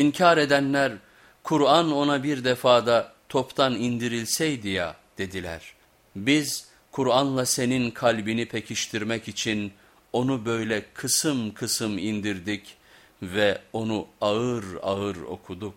İnkar edenler Kur'an ona bir defada toptan indirilseydi ya dediler. Biz Kur'an'la senin kalbini pekiştirmek için onu böyle kısım kısım indirdik ve onu ağır ağır okuduk.